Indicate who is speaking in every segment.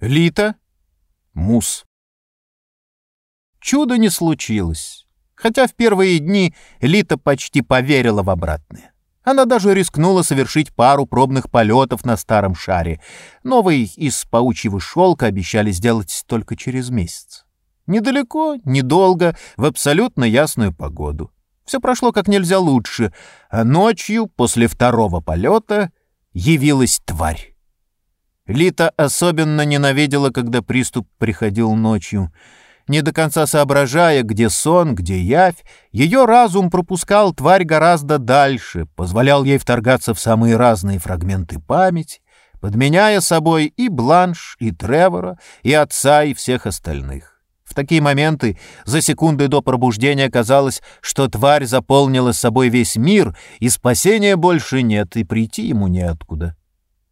Speaker 1: Лита? Мус. Чудо не случилось. Хотя в первые дни Лита почти поверила в обратное. Она даже рискнула совершить пару пробных полетов на старом шаре. Новый из паучьего шелка обещали сделать только через месяц. Недалеко, недолго, в абсолютно ясную погоду. Все прошло как нельзя лучше, а ночью, после второго полета, явилась тварь. Лита особенно ненавидела, когда приступ приходил ночью — не до конца соображая, где сон, где явь, ее разум пропускал тварь гораздо дальше, позволял ей вторгаться в самые разные фрагменты памяти, подменяя собой и Бланш, и Тревора, и отца, и всех остальных. В такие моменты за секунды до пробуждения казалось, что тварь заполнила собой весь мир, и спасения больше нет, и прийти ему неоткуда.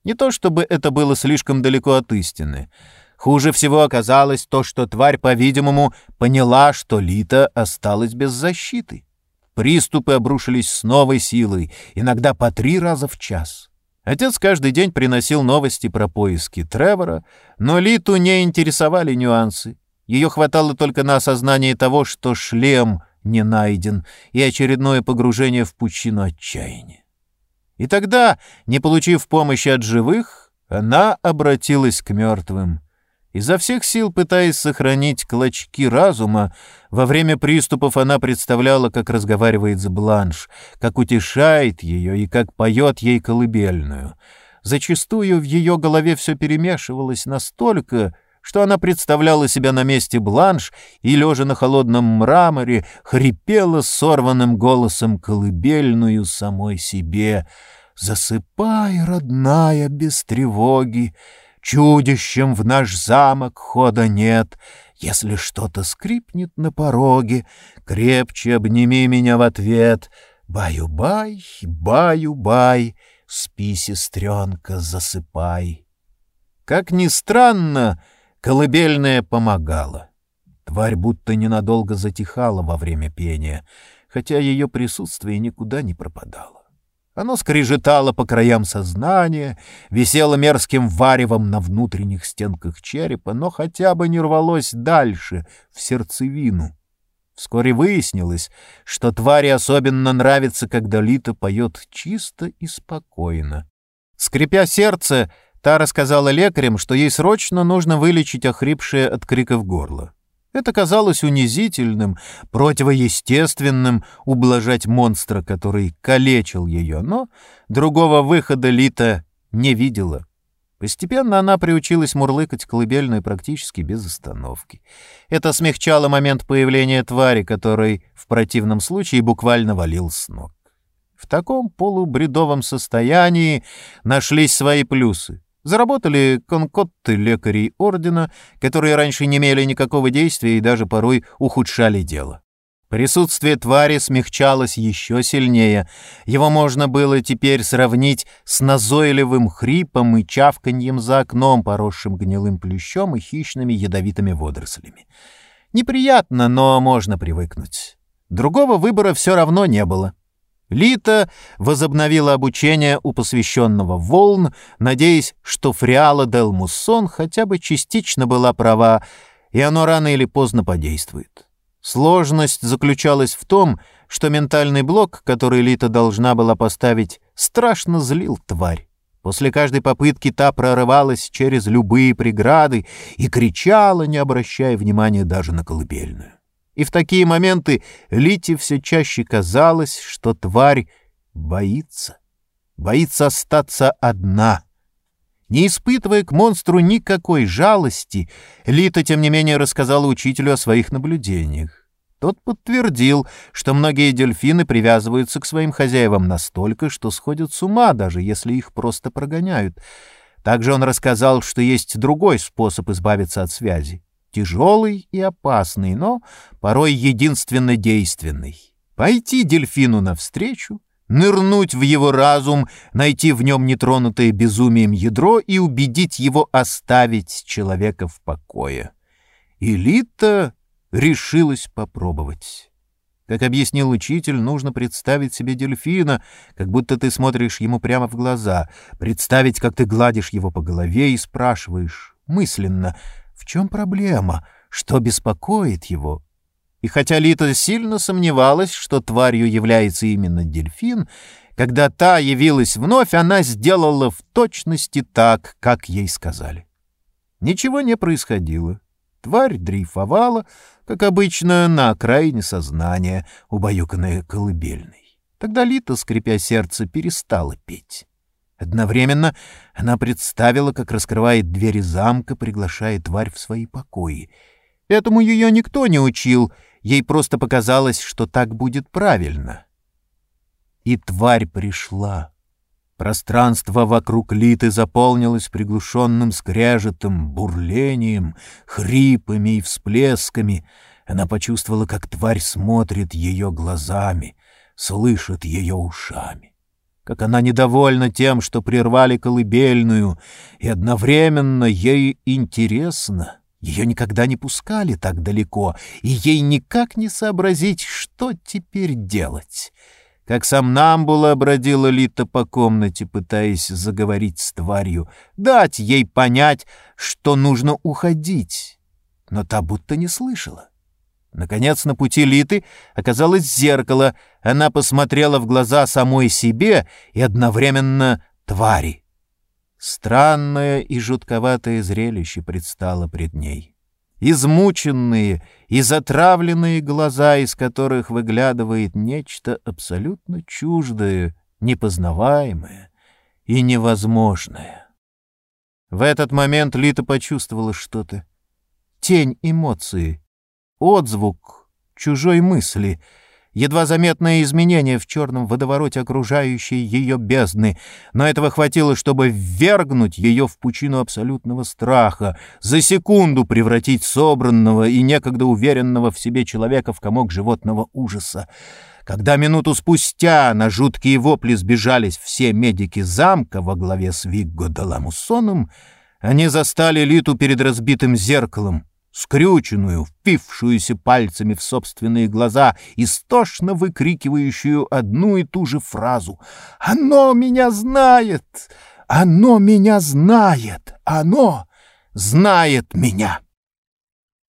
Speaker 1: Не то чтобы это было слишком далеко от истины — Хуже всего оказалось то, что тварь, по-видимому, поняла, что Лита осталась без защиты. Приступы обрушились с новой силой, иногда по три раза в час. Отец каждый день приносил новости про поиски Тревора, но Литу не интересовали нюансы. Ее хватало только на осознание того, что шлем не найден, и очередное погружение в пучину отчаяния. И тогда, не получив помощи от живых, она обратилась к мертвым — Изо всех сил пытаясь сохранить клочки разума, во время приступов она представляла, как разговаривает с Бланш, как утешает ее и как поет ей колыбельную. Зачастую в ее голове все перемешивалось настолько, что она представляла себя на месте Бланш и, лежа на холодном мраморе, хрипела сорванным голосом колыбельную самой себе «Засыпай, родная, без тревоги!» Чудищем в наш замок хода нет. Если что-то скрипнет на пороге, крепче обними меня в ответ. Баю-бай, баю-бай, спи, сестренка, засыпай. Как ни странно, колыбельная помогала. Тварь будто ненадолго затихала во время пения, хотя ее присутствие никуда не пропадало. Оно скрежетало по краям сознания, висело мерзким варевом на внутренних стенках черепа, но хотя бы не рвалось дальше, в сердцевину. Вскоре выяснилось, что твари особенно нравится, когда Лита поет чисто и спокойно. Скрипя сердце, та рассказала лекарям, что ей срочно нужно вылечить охрипшее от криков горло. Это казалось унизительным, противоестественным ублажать монстра, который калечил ее, но другого выхода Лита не видела. Постепенно она приучилась мурлыкать колыбельную практически без остановки. Это смягчало момент появления твари, который в противном случае буквально валил с ног. В таком полубредовом состоянии нашлись свои плюсы. Заработали конкотты лекарей ордена, которые раньше не имели никакого действия и даже порой ухудшали дело. Присутствие твари смягчалось еще сильнее. Его можно было теперь сравнить с назойливым хрипом и чавканьем за окном, поросшим гнилым плющом и хищными ядовитыми водорослями. Неприятно, но можно привыкнуть. Другого выбора все равно не было. Лита возобновила обучение у посвященного волн, надеясь, что Фриала Дел Муссон хотя бы частично была права, и оно рано или поздно подействует. Сложность заключалась в том, что ментальный блок, который Лита должна была поставить, страшно злил тварь. После каждой попытки та прорывалась через любые преграды и кричала, не обращая внимания даже на колыбельную. И в такие моменты Лите все чаще казалось, что тварь боится. Боится остаться одна. Не испытывая к монстру никакой жалости, Лита, тем не менее, рассказала учителю о своих наблюдениях. Тот подтвердил, что многие дельфины привязываются к своим хозяевам настолько, что сходят с ума, даже если их просто прогоняют. Также он рассказал, что есть другой способ избавиться от связи тяжелый и опасный, но порой единственно действенный. Пойти дельфину навстречу, нырнуть в его разум, найти в нем нетронутое безумием ядро и убедить его оставить человека в покое. Элита решилась попробовать. Как объяснил учитель, нужно представить себе дельфина, как будто ты смотришь ему прямо в глаза, представить, как ты гладишь его по голове и спрашиваешь мысленно, в чем проблема, что беспокоит его. И хотя Лита сильно сомневалась, что тварью является именно дельфин, когда та явилась вновь, она сделала в точности так, как ей сказали. Ничего не происходило. Тварь дрейфовала, как обычно, на окраине сознания, убаюканная колыбельной. Тогда Лита, скрипя сердце, перестала петь. Одновременно она представила, как раскрывает двери замка, приглашая тварь в свои покои. Этому ее никто не учил, ей просто показалось, что так будет правильно. И тварь пришла. Пространство вокруг Литы заполнилось приглушенным скрежетом, бурлением, хрипами и всплесками. Она почувствовала, как тварь смотрит ее глазами, слышит ее ушами как она недовольна тем, что прервали колыбельную, и одновременно ей интересно. Ее никогда не пускали так далеко, и ей никак не сообразить, что теперь делать. Как сам Намбула бродила Лита по комнате, пытаясь заговорить с тварью, дать ей понять, что нужно уходить. Но та будто не слышала. Наконец, на пути Литы оказалось зеркало. Она посмотрела в глаза самой себе и одновременно твари. Странное и жутковатое зрелище предстало пред ней. Измученные и затравленные глаза, из которых выглядывает нечто абсолютно чуждое, непознаваемое и невозможное. В этот момент Лита почувствовала что-то. Тень эмоции, отзвук чужой мысли, едва заметное изменение в черном водовороте окружающей ее бездны, но этого хватило, чтобы ввергнуть ее в пучину абсолютного страха, за секунду превратить собранного и некогда уверенного в себе человека в комок животного ужаса. Когда минуту спустя на жуткие вопли сбежались все медики замка во главе с Вигго Даламусоном, они застали Литу перед разбитым зеркалом, скрюченную, впившуюся пальцами в собственные глаза, истошно выкрикивающую одну и ту же фразу «Оно меня знает! Оно меня знает! Оно знает меня!»